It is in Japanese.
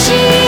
しい